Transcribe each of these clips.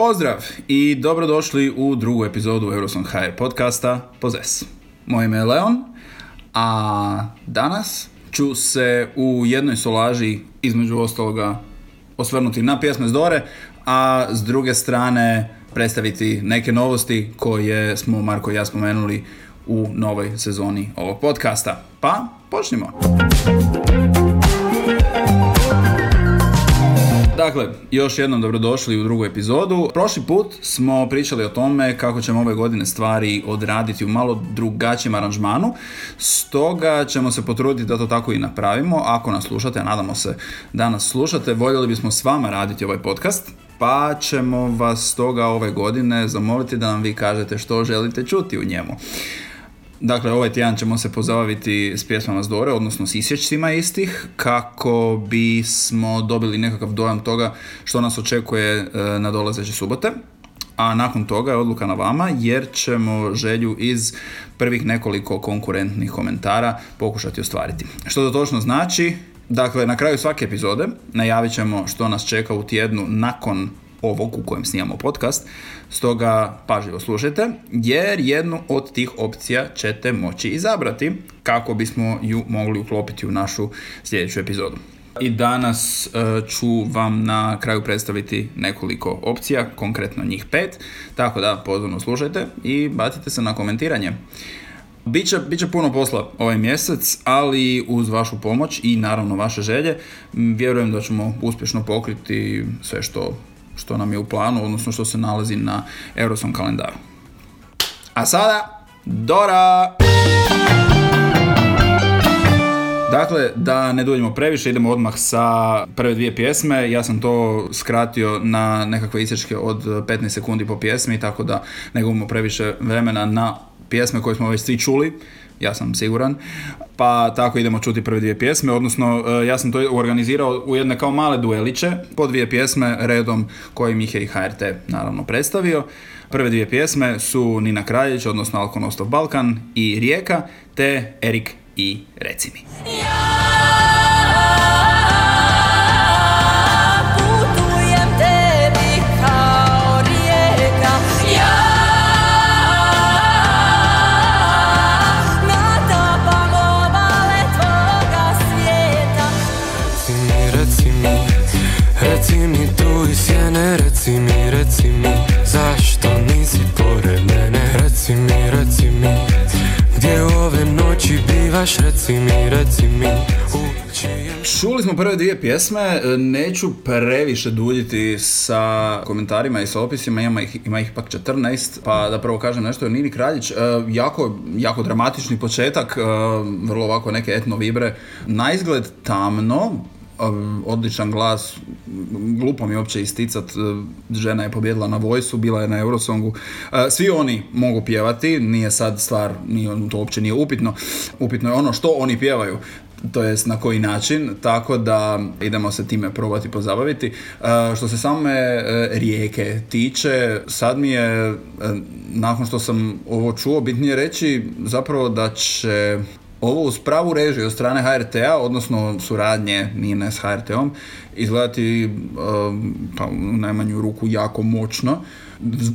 Pozdrav i dobrodošli u drugu epizodu Euroson HR podcasta Pozes. Moje ime je Leon, a danas ću se u jednoj solaži između ostaloga osvrnuti na pjesme s Dore, a s druge strane predstaviti neke novosti koje smo Marko i ja spomenuli u novoj sezoni ovog podcasta. Pa, počnimo! Dakle, još jednom dobrodošli u drugu epizodu. Prošli put smo pričali o tome kako ćemo ove godine stvari odraditi u malo drugačijem aranžmanu, stoga ćemo se potruditi da to tako i napravimo. Ako nas slušate, nadamo se da nas slušate, voljeli bismo s vama raditi ovaj podcast, pa ćemo vas stoga ove godine zamoliti da nam vi kažete što želite čuti u njemu. Dakle, ovaj tjedan ćemo se pozabaviti s pjesmama Zdore, odnosno s isječcima istih, kako bismo dobili nekakav dojam toga što nas očekuje e, na dolazeće subote. A nakon toga je odluka na vama jer ćemo želju iz prvih nekoliko konkurentnih komentara pokušati ostvariti. Što to točno znači? Dakle, na kraju svake epizode najavit ćemo što nas čeka u tjednu nakon ovog u kojem snimamo podcast, stoga pažljivo slušajte, jer jednu od tih opcija ćete moći izabrati kako bismo ju mogli uklopiti u našu sljedeću epizodu. I danas e, ću vam na kraju predstaviti nekoliko opcija, konkretno njih pet, tako da pozorno slušajte i bacite se na komentiranje. Biće, biće puno posla ovaj mjesec, ali uz vašu pomoć i naravno vaše želje, vjerujem da ćemo uspješno pokriti sve što što nam je u planu, odnosno što se nalazi na Eurosom kalendaru. A sada, Dora! Dakle, da ne duljimo previše, idemo odmah sa prve dvije pjesme. Ja sam to skratio na nekakve isječke od 15 sekundi po pjesmi, tako da ne gubimo previše vremena na pjesme koje smo već svi čuli ja sam siguran. Pa tako idemo čuti prve dvije pjesme, odnosno e, ja sam to organizirao u jedne kao male dueliće, po dvije pjesme redom kojim ih je i HRT naravno predstavio. Prve dvije pjesme su Nina Kraljić, odnosno Alkonostov Balkan i Rijeka, te Erik i Reci mi. reci mi, reci mi Čuli smo prve dvije pjesme, neću previše duljiti sa komentarima i sa opisima, ima ih, ima ih pak 14, pa da prvo kažem nešto o Nini Kraljić. E, jako, jako dramatični početak, e, vrlo ovako neke etno vibre, na tamno, odličan glas, glupo mi je uopće isticat, e, žena je pobjedila na Vojsu, bila je na Eurosongu, e, svi oni mogu pjevati, nije sad stvar, nije, to uopće nije upitno, upitno je ono što oni pjevaju, to jest na koji način, tako da idemo se time probati pozabaviti. E, što se same rijeke tiče, sad mi je, nakon što sam ovo čuo, bitnije reći zapravo da će ovo uz pravu režiju od strane HRT-a, odnosno suradnje Nine s HRT-om, izgledati um, pa, u najmanju ruku jako moćno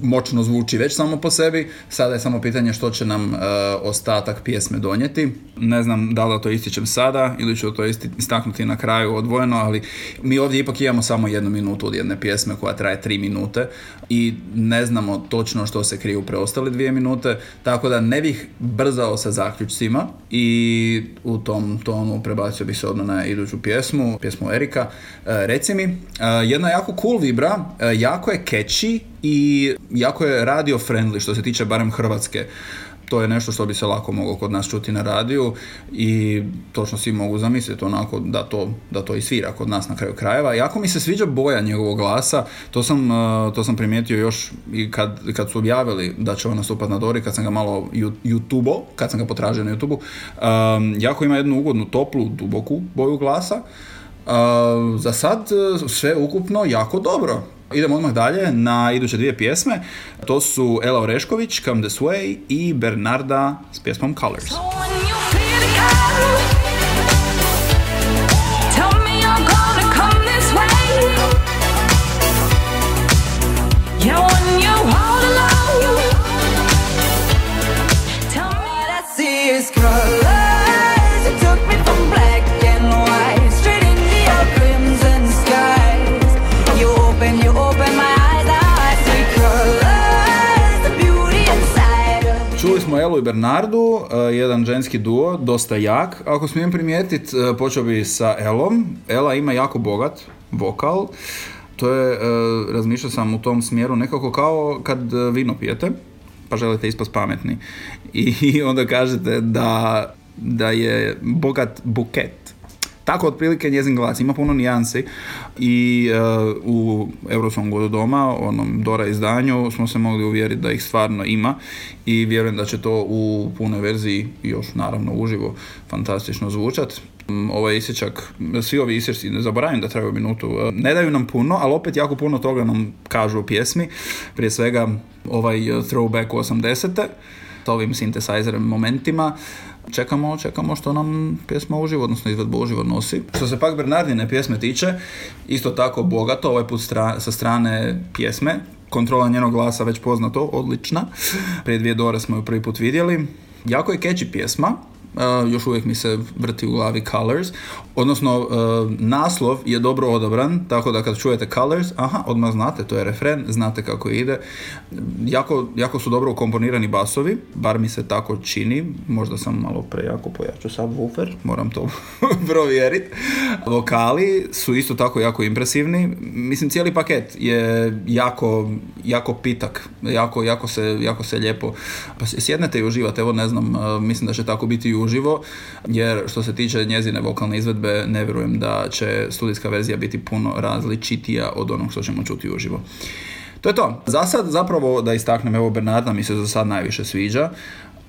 moćno zvuči već samo po sebi, sada je samo pitanje što će nam uh, ostatak pjesme donijeti. Ne znam da li to ističem sada ili ću to istaknuti na kraju odvojeno, ali mi ovdje ipak imamo samo jednu minutu od jedne pjesme koja traje tri minute i ne znamo točno što se krije u preostale dvije minute, tako da ne bih brzao sa zaključcima i u tom tonu prebacio bih se odmah na iduću pjesmu, pjesmu Erika. Uh, reci mi, uh, jedna jako cool vibra, jako je catchy i jako je radio friendly što se tiče barem Hrvatske. To je nešto što bi se lako moglo kod nas čuti na radiju i točno svi mogu zamisliti onako da to, da to i svira kod nas na kraju krajeva. Jako mi se sviđa boja njegovog glasa, to sam, uh, to sam primijetio još i kad, kad su objavili da će on nastupati na Dori, kad sam ga malo youtube kad sam ga potražio na youtube um, jako ima jednu ugodnu, toplu, duboku boju glasa. Uh, za sad uh, sve ukupno jako dobro. Idemo odmah dalje na iduće dvije pjesme. To su Ela Orešković, Come This Way i Bernarda s pjesmom Colors. Elu i Bernardu, e, jedan ženski duo, dosta jak. Ako smijem primijetiti, e, počeo bi sa Elom. Ela ima jako bogat vokal. To je, razmišljao sam u tom smjeru nekako kao kad vino pijete, pa želite ispast pametni. I onda kažete da, da je bogat buket tako otprilike njezin glas ima puno nijansi i uh, u Eurosongu doma, onom Dora izdanju, smo se mogli uvjeriti da ih stvarno ima i vjerujem da će to u punoj verziji još naravno uživo fantastično zvučat. Mm, ovaj isječak, svi ovi isječci, ne zaboravim da trebaju minutu, uh, ne daju nam puno, ali opet jako puno toga nam kažu u pjesmi. Prije svega ovaj throwback u 80 sa ovim synthesizer momentima. Čekamo, čekamo što nam pjesma uživo, odnosno izvedba uživo nosi. Što se pak Bernardine pjesme tiče, isto tako bogato, ovaj put sa strane pjesme, kontrola njenog glasa već poznato, odlična. Prije dvije dore smo ju prvi put vidjeli. Jako je catchy pjesma, Još uvijek mi se vrti u glavi Colors, odnosno uh, naslov je dobro odabran, tako da kad čujete Colors, aha, odmah znate, to je refren, znate kako ide. Jako, jako su dobro ukomponirani basovi, bar mi se tako čini, možda sam malo prejako pojačao subwoofer, moram to provjeriti. Vokali su isto tako jako impresivni, mislim cijeli paket je jako, jako pitak, jako, jako, se, jako se lijepo, pa sjednete i uživate, evo ne znam, uh, mislim da će tako biti i uživo, jer što se tiče njezine vokalne izvedbe, ne vjerujem da će studijska verzija biti puno različitija od onog što ćemo čuti uživo. To je to. Za sad, zapravo, da istaknem, evo Bernarda mi se za sad najviše sviđa.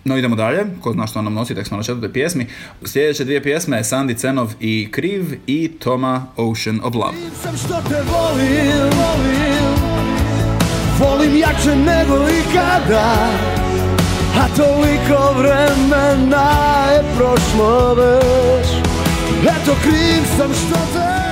No idemo dalje, ko zna što nam nosi, tek smo na četvrtoj pjesmi. Sljedeće dvije pjesme je Sandy Cenov i Kriv i Toma Ocean of Love. Sam što te volim, volim, volim jače nego ikada. A toliko vremena je prošlo već. Eto kriv sam što te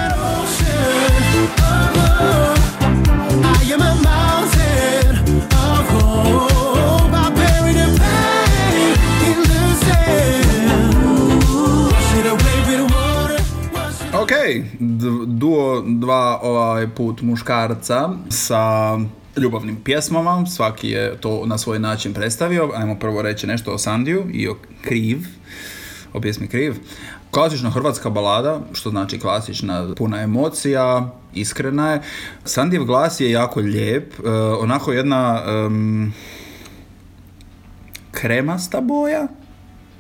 Ok, duo dva ovaj put muškarca sa ljubavnim pjesmama, svaki je to na svoj način predstavio. Ajmo prvo reći nešto o Sandiju i o Kriv, o pjesmi Kriv. Klasična hrvatska balada, što znači klasična, puna emocija, iskrena je. Sandijev glas je jako lijep, uh, onako jedna um, kremasta boja,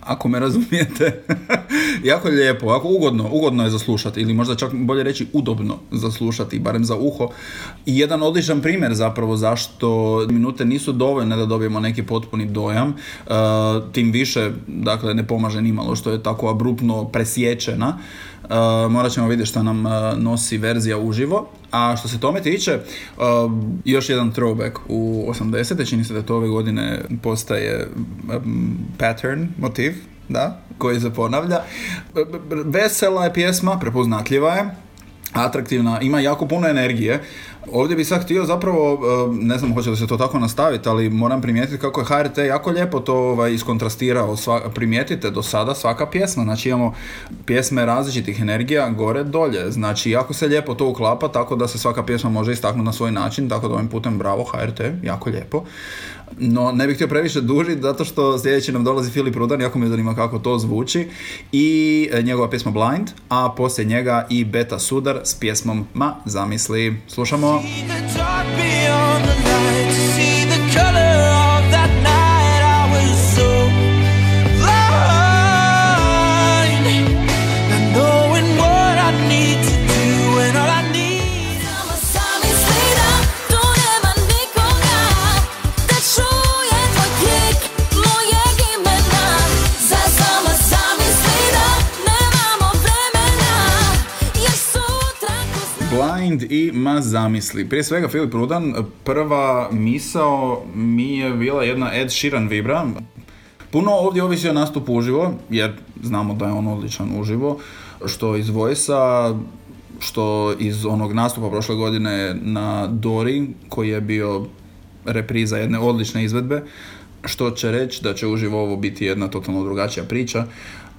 ako me razumijete. jako lijepo, jako ugodno, ugodno je zaslušati ili možda čak bolje reći udobno zaslušati, barem za uho. I jedan odličan primjer zapravo zašto minute nisu dovoljne da dobijemo neki potpuni dojam, uh, tim više, dakle, ne pomaže nimalo što je tako abruptno presječena. Uh, morat ćemo vidjeti što nam uh, nosi verzija uživo. A što se tome tiče, uh, još jedan throwback u 80. Čini se da to ove godine postaje um, pattern, motiv, da, koji se ponavlja. Vesela je pjesma, prepoznatljiva je, atraktivna, ima jako puno energije. Ovdje bih sad htio zapravo, e, ne znam hoće da se to tako nastaviti, ali moram primijetiti kako je HRT jako lijepo to ovaj, iskontrastirao. primijetite do sada svaka pjesma, znači imamo pjesme različitih energija gore dolje. Znači jako se lijepo to uklapa tako da se svaka pjesma može istaknuti na svoj način, tako da ovim putem bravo HRT, jako lijepo. No, ne bih htio previše dužiti, zato što sljedeći nam dolazi Filip Rudan, jako me zanima kako to zvuči. I e, njegova pjesma Blind, a poslije njega i Beta Sudar s pjesmom Ma zamisli. Slušamo. The dark beyond the light. I ma zamisli. Prije svega Filip Rudan, prva misao mi je bila jedna Ed Sheeran vibra. Puno ovdje ovisi o nastupu uživo, jer znamo da je on odličan uživo, što iz Vojsa, što iz onog nastupa prošle godine na Dori, koji je bio repriza jedne odlične izvedbe, što će reći da će uživo ovo biti jedna totalno drugačija priča.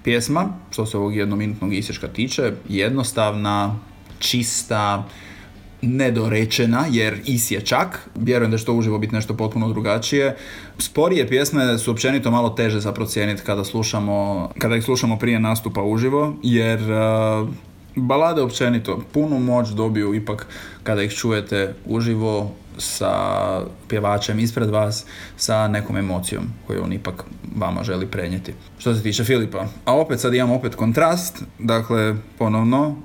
Pjesma, što se ovog jednominutnog isječka tiče, jednostavna, čista, nedorečena jer isje čak. Vjerujem da će to uživo biti nešto potpuno drugačije. Sporije pjesme su općenito malo teže za procijeniti kada slušamo, kada ih slušamo prije nastupa uživo jer uh, balade općenito punu moć dobiju ipak kada ih čujete uživo sa pjevačem ispred vas sa nekom emocijom koju on ipak vama želi prenijeti. Što se tiče Filipa. A opet sad imamo opet kontrast, dakle ponovno uh,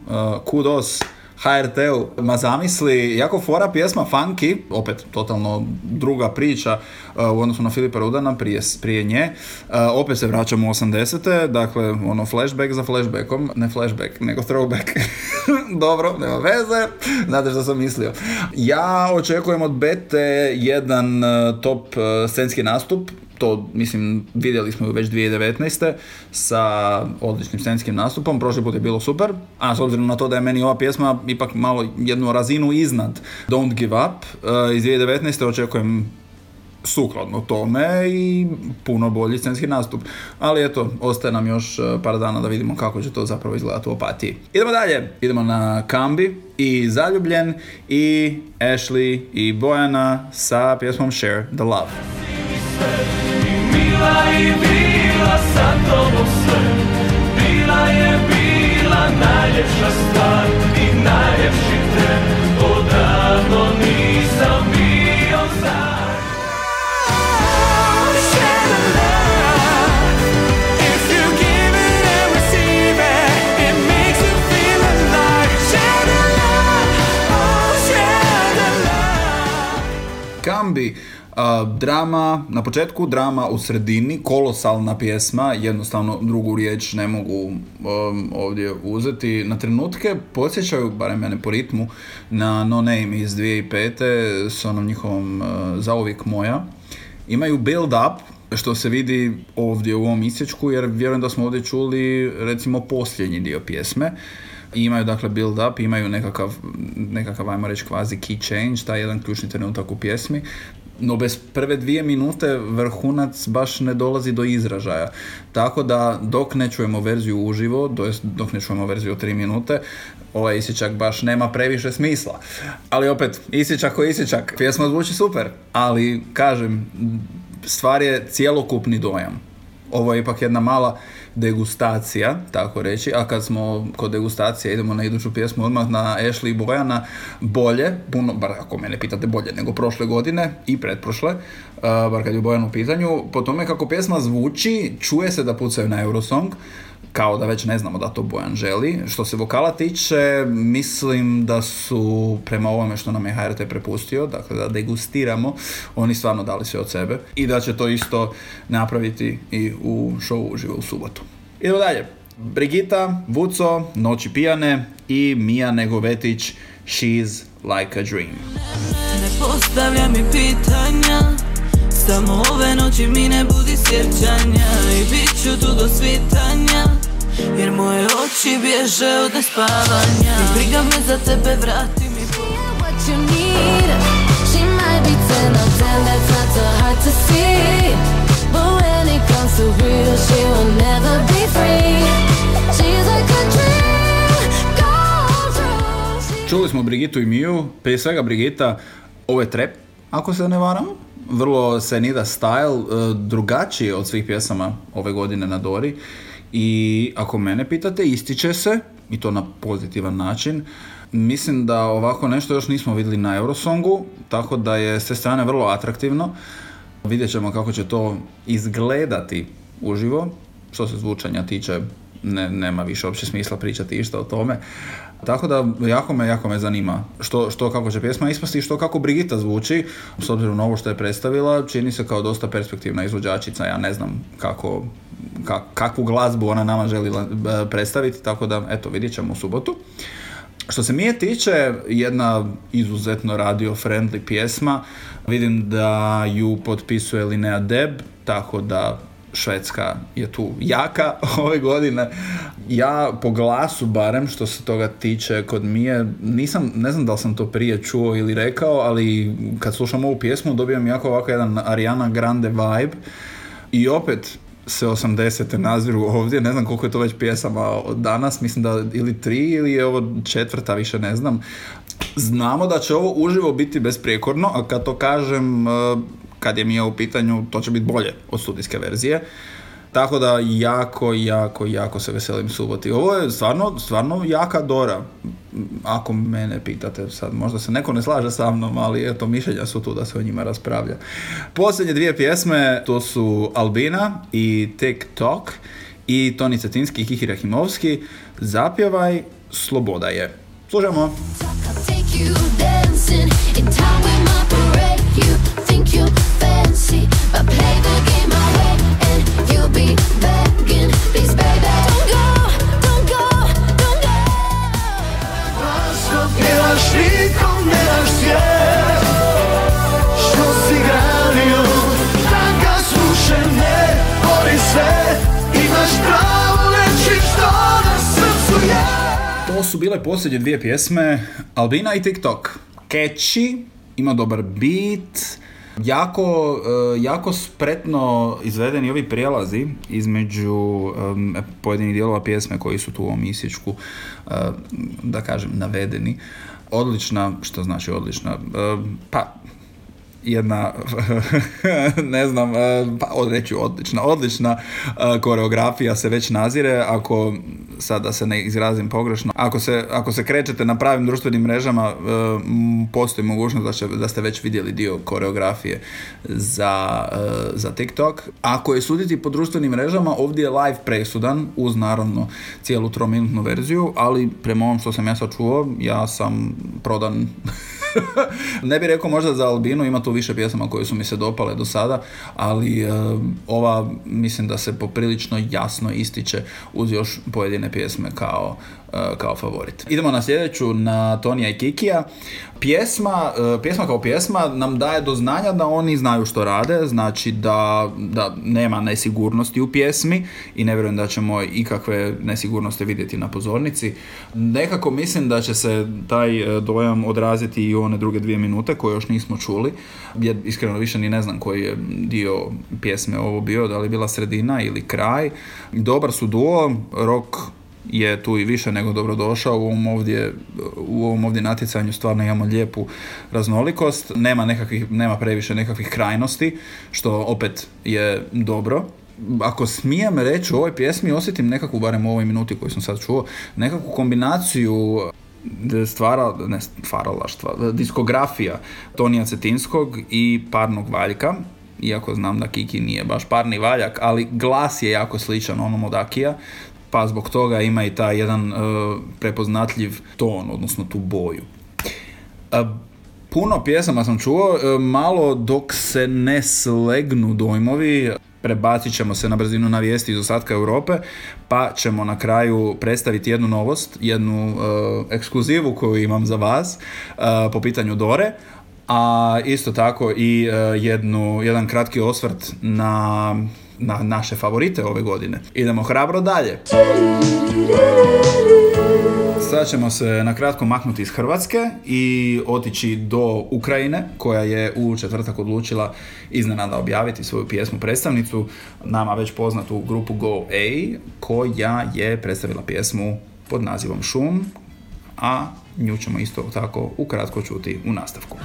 kudos HRT-u, ma zamisli, jako fora pjesma Funky, opet totalno druga priča uh, u odnosu na Filipa Rudana prije, prije nje, uh, opet se vraćamo u 80. Dakle, ono flashback za flashbackom, ne flashback, nego throwback. Dobro, nema veze, znate što sam mislio. Ja očekujem od Bete jedan uh, top scenski nastup, to mislim vidjeli smo ju već 2019. sa odličnim scenskim nastupom, prošli put je bilo super, a s obzirom na to da je meni ova pjesma ipak malo jednu razinu iznad Don't Give Up, uh, iz 2019. očekujem sukladno tome i puno bolji scenski nastup. Ali eto, ostaje nam još uh, par dana da vidimo kako će to zapravo izgledati u opatiji. Idemo dalje, idemo na Kambi i Zaljubljen i Ashley i Bojana sa pjesmom Share the Love. Bila i bila sa tobom sve. Bila je bila najljepša stvar I najljepši tren. Odavno Drama, na početku drama u sredini, kolosalna pjesma, jednostavno drugu riječ ne mogu um, ovdje uzeti. Na trenutke podsjećaju, barem mene po ritmu, na No Name iz 2005. s onom njihovom uh, Zauvijek moja. Imaju build up, što se vidi ovdje u ovom isječku, jer vjerujem da smo ovdje čuli recimo posljednji dio pjesme. I imaju dakle build up, imaju nekakav, nekakav ajmo reći kvazi key change, taj jedan ključni trenutak u pjesmi no bez prve dvije minute vrhunac baš ne dolazi do izražaja. Tako da dok ne čujemo verziju uživo, dok ne čujemo verziju tri minute, ovaj isječak baš nema previše smisla. Ali opet, isječak ko isječak, pjesma zvuči super, ali kažem, stvar je cjelokupni dojam. Ovo je ipak jedna mala degustacija, tako reći, a kad smo kod degustacije idemo na iduću pjesmu odmah na Ashley Bojana, bolje, puno, bar ako mene pitate bolje nego prošle godine i pretprošle, uh, bar kad je Bojan u pitanju, po tome kako pjesma zvuči, čuje se da pucaju na Eurosong, kao da već ne znamo da to Bojan želi. Što se vokala tiče, mislim da su prema ovome što nam je HRT prepustio, dakle da degustiramo, oni stvarno dali sve od sebe i da će to isto napraviti i u showu uživo u subotu. Idemo dalje. Brigita, Vuco, Noći pijane i Mija Negovetić, She's like a dream. Ne postavlja mi pitanja, samo ove noći mi ne budi sjećanja i bit ću tu do svitanja jer moje oči bježe od nespavanja. I briga me za tebe, vrati mi What you need She might be ten of ten, that's not so hard to see. But when it comes to real, she will never be free. She's like a dream, Čuli smo Brigitu i Miju, prije svega Brigita, ovo je trap, ako se ne varam, vrlo Senida style, e, drugačiji od svih pjesama ove godine na Dori i ako mene pitate, ističe se, i to na pozitivan način. Mislim da ovako nešto još nismo vidjeli na Eurosongu, tako da je s te strane vrlo atraktivno. Vidjet ćemo kako će to izgledati uživo. Što se zvučanja tiče, ne, nema više uopće smisla pričati išta o tome. Tako da jako me, jako me zanima što, što kako će pjesma ispasti i što kako Brigita zvuči, s obzirom na ovo što je predstavila, čini se kao dosta perspektivna izvođačica, ja ne znam kako kakvu glazbu ona nama želi e, predstaviti, tako da eto vidjet ćemo u subotu. Što se mije tiče, jedna izuzetno radio friendly pjesma, vidim da ju potpisuje Linea Deb, tako da Švedska je tu jaka ove godine. Ja po glasu barem što se toga tiče kod Mije, nisam, ne znam da li sam to prije čuo ili rekao, ali kad slušam ovu pjesmu dobijam jako ovako jedan Ariana Grande vibe i opet se 80. naziru ovdje, ne znam koliko je to već pjesama od danas, mislim da ili tri ili je ovo četvrta, više ne znam. Znamo da će ovo uživo biti besprijekorno, a kad to kažem, e, kad je mi u pitanju, to će biti bolje od studijske verzije. Tako da jako, jako, jako se veselim suboti. Ovo je stvarno, stvarno jaka Dora. Ako mene pitate sad, možda se neko ne slaže sa mnom, ali eto, mišljenja su tu da se o njima raspravlja. Posljednje dvije pjesme, to su Albina i TikTok i Toni Cetinski i Kiki Rahimovski. Zapjevaj, sloboda je. Služamo! To su bile posljednje dvije pjesme, Albina i TikTok. Catchy, ima dobar beat, jako, e, jako spretno izvedeni ovi prijelazi između um, pojedinih dijelova pjesme koji su tu u ovom isječku, e, da kažem, navedeni. Odlična, što znači odlična? pa, jedna, ne znam, pa odreći odlična, odlična koreografija se već nazire, ako sad da se ne izrazim pogrešno, ako se, ako se krećete na pravim društvenim mrežama, postoji mogućnost da, će, da ste već vidjeli dio koreografije za, za TikTok. Ako je suditi po društvenim mrežama, ovdje je live presudan, uz naravno cijelu trominutnu verziju, ali prema ovom što sam ja sad čuo, ja sam prodan ne bih rekao možda za Albinu, ima tu više pjesama koje su mi se dopale do sada, ali uh, ova mislim da se poprilično jasno ističe uz još pojedine pjesme kao E, kao favorit. Idemo na sljedeću, na Tonija i Kikija. Pjesma, e, pjesma kao pjesma nam daje do znanja da oni znaju što rade, znači da, da nema nesigurnosti u pjesmi i ne vjerujem da ćemo ikakve nesigurnosti vidjeti na pozornici. Nekako mislim da će se taj e, dojam odraziti i u one druge dvije minute koje još nismo čuli, jer iskreno više ni ne znam koji je dio pjesme ovo bio, da li je bila sredina ili kraj. Dobar su duo, rok je tu i više nego dobrodošao. U ovom ovdje, u ovom ovdje natjecanju stvarno imamo lijepu raznolikost. Nema, nekakvih, nema previše nekakvih krajnosti što opet je dobro. Ako smijem reći u ovoj pjesmi osjetim nekakvu, barem u ovoj minuti koju sam sad čuo, nekakvu kombinaciju stvara, ne stvaralaštva, diskografija Tonija Cetinskog i Parnog Valjka, iako znam da Kiki nije baš parni valjak, ali glas je jako sličan onom od Akija, pa zbog toga ima i taj jedan uh, prepoznatljiv ton, odnosno tu boju. Uh, puno pjesama sam čuo, uh, malo dok se ne slegnu dojmovi, prebacit ćemo se na brzinu na vijesti iz ostatka Europe, pa ćemo na kraju predstaviti jednu novost, jednu ekskluzivu koju imam za vas po pitanju Dore, a isto tako i jednu, jedan kratki osvrt na na naše favorite ove godine. Idemo hrabro dalje. Sad ćemo se na kratko maknuti iz Hrvatske i otići do Ukrajine koja je u četvrtak odlučila iznenada objaviti svoju pjesmu predstavnicu, nama već poznatu grupu Go A koja je predstavila pjesmu pod nazivom Šum, a nju ćemo isto tako ukratko čuti u nastavku.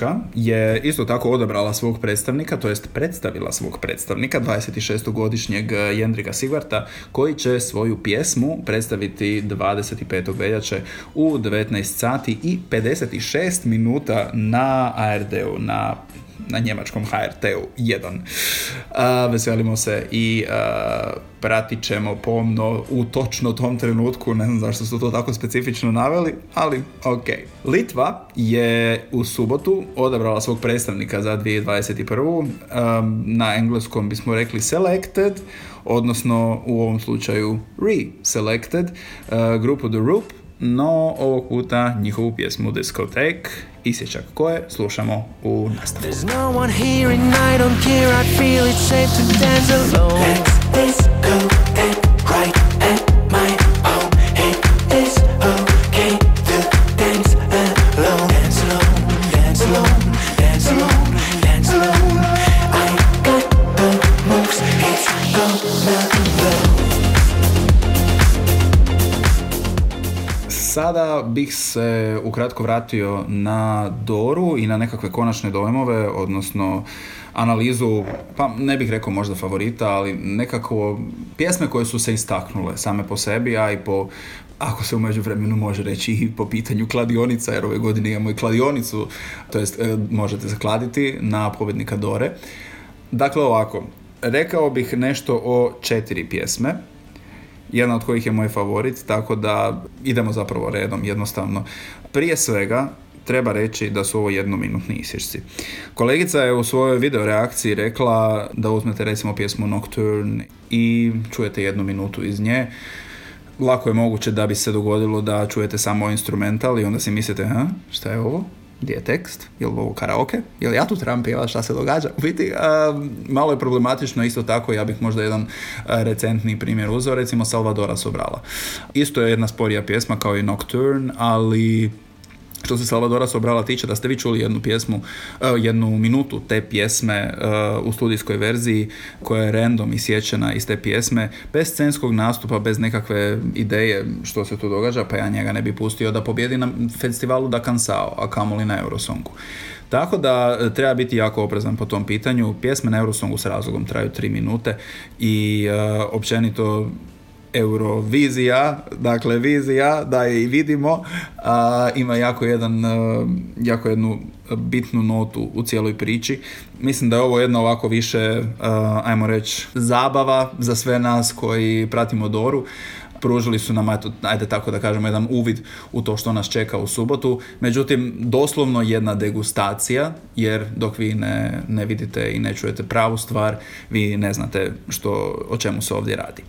Njemačka je isto tako odabrala svog predstavnika, to jest predstavila svog predstavnika, 26-godišnjeg Jendrika Sigvarta, koji će svoju pjesmu predstaviti 25. veljače u 19 sati i 56 minuta na ARD-u, na na njemačkom HRT-u 1. veselimo se i pratit ćemo pomno u točno tom trenutku, ne znam zašto su to tako specifično naveli, ali ok. Litva je u subotu odabrala svog predstavnika za 2021. na engleskom bismo rekli selected, odnosno u ovom slučaju re-selected, grupu The Roop no ovog puta njihovu pjesmu Discotheque, isječak koje slušamo u nastavku. Sada bih se ukratko vratio na Doru i na nekakve konačne dojmove, odnosno analizu, pa ne bih rekao možda favorita, ali nekako pjesme koje su se istaknule same po sebi, a i po ako se u međuvremenu može reći i po pitanju kladionica, jer ove godine imamo i kladionicu, to jest e, možete zakladiti na pobjednika Dore. Dakle ovako, rekao bih nešto o četiri pjesme, jedna od kojih je moj favorit, tako da idemo zapravo redom jednostavno. Prije svega, treba reći da su ovo jednominutni isječci. Kolegica je u svojoj video reakciji rekla da uzmete recimo pjesmu Nocturne i čujete jednu minutu iz nje. Lako je moguće da bi se dogodilo da čujete samo instrumental i onda si mislite, ha, šta je ovo? Gdje je tekst, je li ovo karaoke, je li ja tu trebam pjevati šta se događa. U biti, malo je problematično, isto tako ja bih možda jedan recentni primjer uzeo, recimo Salvadora Sobrala. Isto je jedna sporija pjesma kao i Nocturne, ali što se Salvadora Sobrala tiče, da ste vi čuli jednu pjesmu, e, jednu minutu te pjesme e, u studijskoj verziji koja je random isječena iz te pjesme, bez scenskog nastupa, bez nekakve ideje što se tu događa, pa ja njega ne bi pustio da pobjedi na festivalu da Kansao, a kamoli na Eurosongu. Tako da e, treba biti jako oprezan po tom pitanju. Pjesme na Eurosongu s razlogom traju tri minute i općenito Eurovizija, dakle vizija, da je i vidimo, a, ima jako, jedan, e, jako jednu bitnu notu u cijeloj priči. Mislim da je ovo jedna ovako više, e, ajmo reći, zabava za sve nas koji pratimo Doru. Pružili su nam, ajde tako da kažemo, jedan uvid u to što nas čeka u subotu. Međutim, doslovno jedna degustacija, jer dok vi ne, ne vidite i ne čujete pravu stvar, vi ne znate što, o čemu se ovdje radi.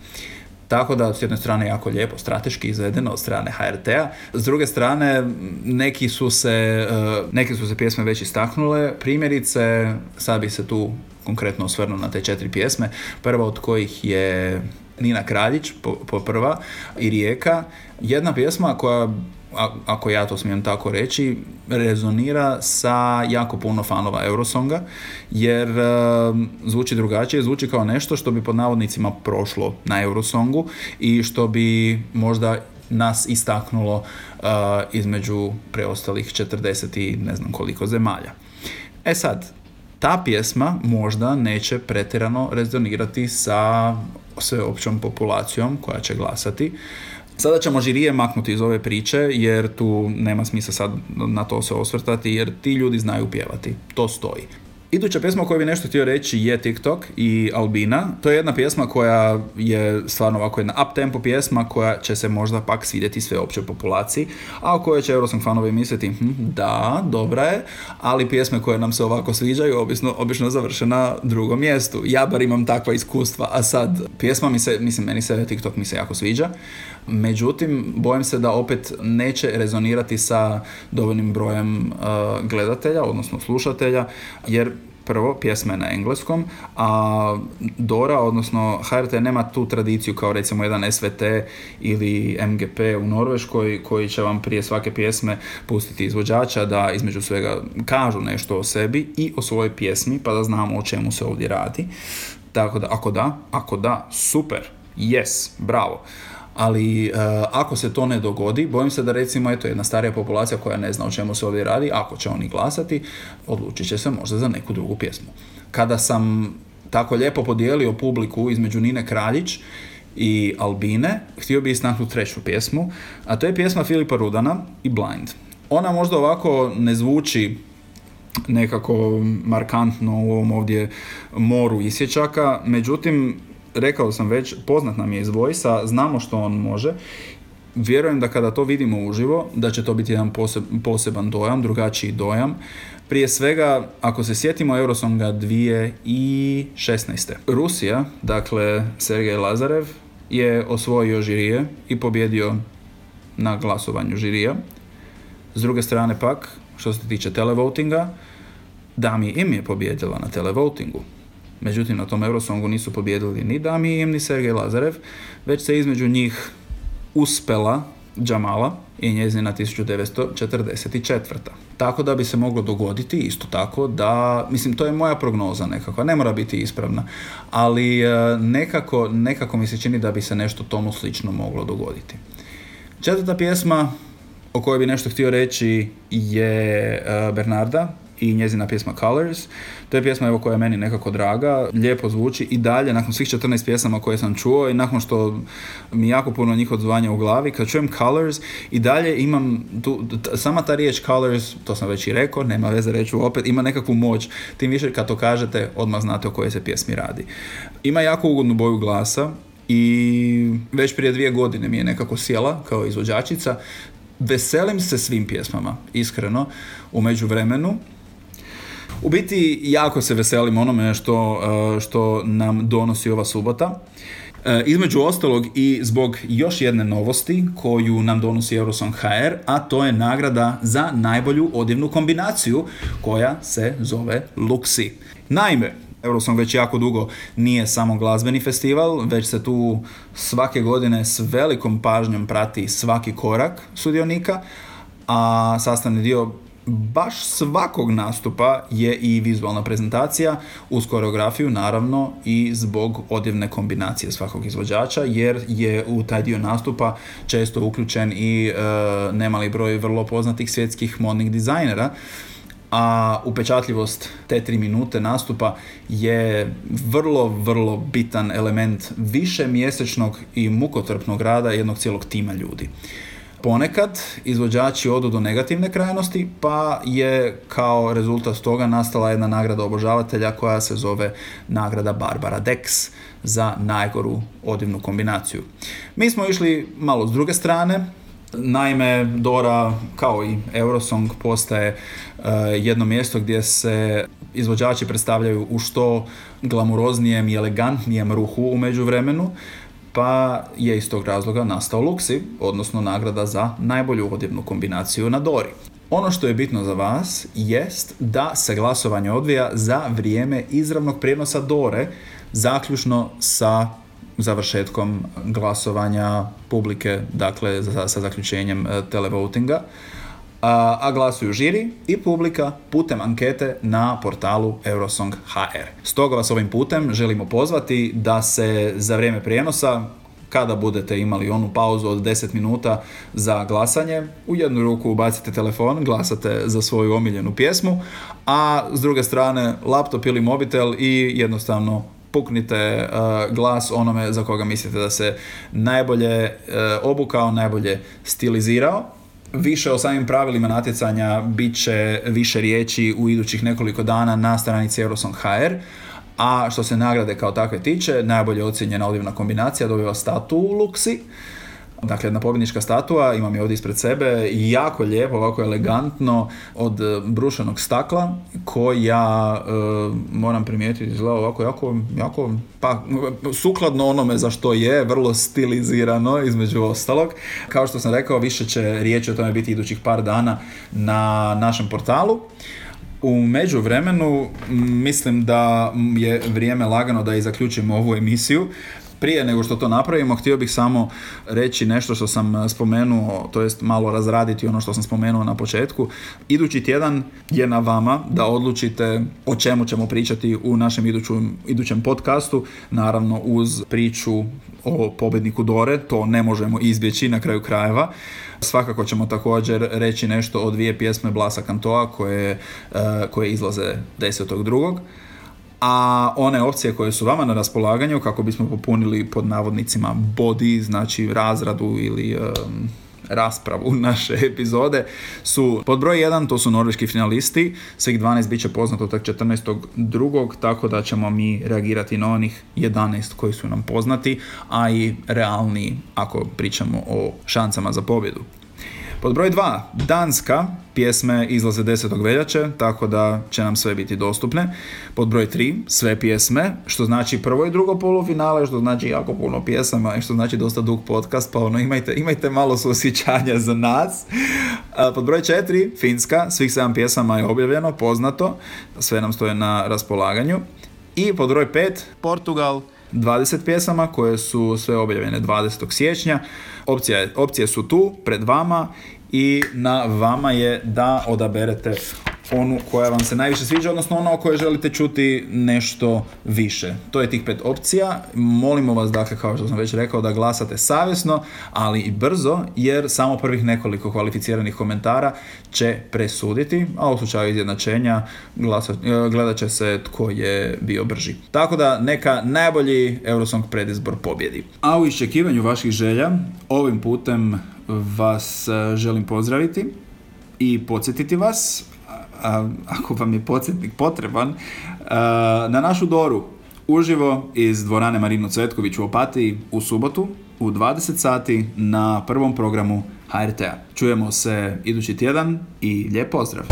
Tako da s jedne strane jako lijepo, strateški izvedeno od strane HRT-a. S druge strane, neki su se, uh, neki su se pjesme već istaknule. Primjerice, sad bi se tu konkretno osvrnuo na te četiri pjesme. Prva od kojih je Nina Kraljić, po, po prva, i Rijeka. Jedna pjesma koja ako ja to smijem tako reći, rezonira sa jako puno fanova Eurosonga, jer um, zvuči drugačije, zvuči kao nešto što bi pod navodnicima prošlo na Eurosongu i što bi možda nas istaknulo uh, između preostalih 40 i ne znam koliko zemalja. E sad, ta pjesma možda neće pretjerano rezonirati sa sveopćom populacijom koja će glasati, Sada ćemo žirije maknuti iz ove priče jer tu nema smisla sad na to se osvrtati jer ti ljudi znaju pjevati. To stoji. Iduća pjesma koju bi nešto htio reći je TikTok i Albina. To je jedna pjesma koja je stvarno ovako jedna up tempo pjesma koja će se možda pak svidjeti sve općoj populaciji, a o kojoj će Eurosong fanovi misliti hm, da, dobra je, ali pjesme koje nam se ovako sviđaju obično, obično završe na drugom mjestu. Ja bar imam takva iskustva, a sad pjesma mi se, mislim meni se TikTok mi se jako sviđa, međutim bojim se da opet neće rezonirati sa dovoljnim brojem uh, gledatelja, odnosno slušatelja, jer prvo pjesme na engleskom, a Dora, odnosno HRT nema tu tradiciju kao recimo jedan SVT ili MGP u Norveškoj koji će vam prije svake pjesme pustiti izvođača da između svega kažu nešto o sebi i o svojoj pjesmi pa da znamo o čemu se ovdje radi. Tako da, ako da, ako da, super, yes, bravo ali uh, ako se to ne dogodi, bojim se da recimo eto jedna starija populacija koja ne zna o čemu se ovdje radi, ako će oni glasati, odlučit će se možda za neku drugu pjesmu. Kada sam tako lijepo podijelio publiku između Nine Kraljić i Albine, htio bih istaknuti treću pjesmu, a to je pjesma Filipa Rudana i Blind. Ona možda ovako ne zvuči nekako markantno u ovom ovdje moru isječaka, međutim rekao sam već, poznat nam je iz Vojsa, znamo što on može. Vjerujem da kada to vidimo uživo, da će to biti jedan poseban dojam, drugačiji dojam. Prije svega, ako se sjetimo Eurosonga 2016. Rusija, dakle Sergej Lazarev, je osvojio žirije i pobjedio na glasovanju žirija. S druge strane pak, što se tiče televotinga, Dami Im je pobjedila na televotingu. Međutim, na tom Eurosongu nisu pobjedili ni Dami Im ni Sergej Lazarev, već se između njih uspela Džamala i njezina 1944. Tako da bi se moglo dogoditi isto tako da, mislim to je moja prognoza nekako, ne mora biti ispravna, ali e, nekako, nekako mi se čini da bi se nešto tomu slično moglo dogoditi. Četvrta pjesma o kojoj bi nešto htio reći je e, Bernarda i njezina pjesma Colors. To je pjesma evo koja je meni nekako draga, lijepo zvuči i dalje nakon svih 14 pjesama koje sam čuo i nakon što mi jako puno njih odzvanja u glavi, kad čujem Colors i dalje imam tu, sama ta riječ Colors, to sam već i rekao, nema veze reći opet, ima nekakvu moć, tim više kad to kažete odmah znate o kojoj se pjesmi radi. Ima jako ugodnu boju glasa, i već prije dvije godine mi je nekako sjela kao izvođačica. Veselim se svim pjesmama, iskreno, u međuvremenu. U biti jako se veselim onome što, e, što nam donosi ova subota. E, između ostalog i zbog još jedne novosti koju nam donosi Eurosong HR, a to je nagrada za najbolju odjevnu kombinaciju koja se zove Luxi. Naime, Eurosong već jako dugo nije samo glazbeni festival, već se tu svake godine s velikom pažnjom prati svaki korak sudionika, a sastavni dio baš svakog nastupa je i vizualna prezentacija uz koreografiju naravno i zbog odjevne kombinacije svakog izvođača jer je u taj dio nastupa često uključen i e, nemali broj vrlo poznatih svjetskih modnih dizajnera a upečatljivost te tri minute nastupa je vrlo, vrlo bitan element više mjesečnog i mukotrpnog rada jednog cijelog tima ljudi. Ponekad izvođači odu do negativne krajnosti, pa je kao rezultat toga nastala jedna nagrada obožavatelja koja se zove nagrada Barbara Dex za najgoru odivnu kombinaciju. Mi smo išli malo s druge strane, Naime, Dora kao i Eurosong postaje uh, jedno mjesto gdje se izvođači predstavljaju u što glamuroznijem i elegantnijem ruhu u međuvremenu pa je iz tog razloga nastao Luxi, odnosno nagrada za najbolju odjevnu kombinaciju na Dori. Ono što je bitno za vas jest da se glasovanje odvija za vrijeme izravnog prijenosa Dore, zaključno sa završetkom glasovanja publike, dakle sa zaključenjem e, televotinga a, glasuju žiri i publika putem ankete na portalu Eurosong HR. Stoga vas ovim putem želimo pozvati da se za vrijeme prijenosa kada budete imali onu pauzu od 10 minuta za glasanje, u jednu ruku ubacite telefon, glasate za svoju omiljenu pjesmu, a s druge strane laptop ili mobitel i jednostavno puknite uh, glas onome za koga mislite da se najbolje uh, obukao, najbolje stilizirao Više o samim pravilima natjecanja bit će više riječi u idućih nekoliko dana na stranici Eurosong HR. A što se nagrade kao takve tiče, najbolje ocjenjena odivna kombinacija dobiva statu u Luxi. Dakle, jedna pobjednička statua, imam je ovdje ispred sebe, jako lijepo, ovako elegantno, od e, brušenog stakla, koja, e, moram primijetiti, izgleda ovako jako, jako, pa, sukladno onome za što je, vrlo stilizirano, između ostalog. Kao što sam rekao, više će riječi o tome biti idućih par dana na našem portalu. U međuvremenu mislim da je vrijeme lagano da i zaključimo ovu emisiju prije nego što to napravimo, htio bih samo reći nešto što sam eh, spomenuo, to jest malo razraditi ono što sam spomenuo na početku. Idući tjedan je na vama da odlučite o čemu ćemo pričati u našem idućem, idućem podcastu, naravno uz priču o pobjedniku Dore, to ne možemo izbjeći na kraju krajeva. Svakako ćemo također reći nešto o dvije pjesme Blasa Kantoa koje, eh, koje izlaze drugog a one opcije koje su vama na raspolaganju kako bismo popunili pod navodnicima body, znači razradu ili um, raspravu naše epizode su pod broj 1 to su norveški finalisti, svih 12 bit će poznato tak 14. drugog, tako da ćemo mi reagirati na onih 11 koji su nam poznati, a i realni ako pričamo o šancama za pobjedu. Pod broj 2, Danska, pjesme izlaze 10. veljače, tako da će nam sve biti dostupne. Pod broj 3, sve pjesme, što znači prvo i drugo polufinale, što znači jako puno pjesama i što znači dosta dug podcast, pa ono imajte, imajte malo suosjećanja za nas. Pod broj 4, Finska, svih 7 pjesama je objavljeno, poznato, sve nam stoje na raspolaganju. I pod broj 5, Portugal, 20 pjesama koje su sve objavljene 20. siječnja. Opcije, opcije su tu pred vama i na vama je da odaberete onu koja vam se najviše sviđa, odnosno ono o kojoj želite čuti nešto više. To je tih pet opcija. Molimo vas, dakle, kao što sam već rekao, da glasate savjesno, ali i brzo, jer samo prvih nekoliko kvalificiranih komentara će presuditi, a u slučaju izjednačenja gledat će se tko je bio brži. Tako da neka najbolji Eurosong predizbor pobjedi. A u iščekivanju vaših želja, ovim putem vas e, želim pozdraviti i podsjetiti vas ako vam je podsjetnik potreban, na našu Doru uživo iz dvorane Marino Cvetković u Opatiji u subotu u 20 sati na prvom programu HRT-a. Čujemo se idući tjedan i lijep pozdrav!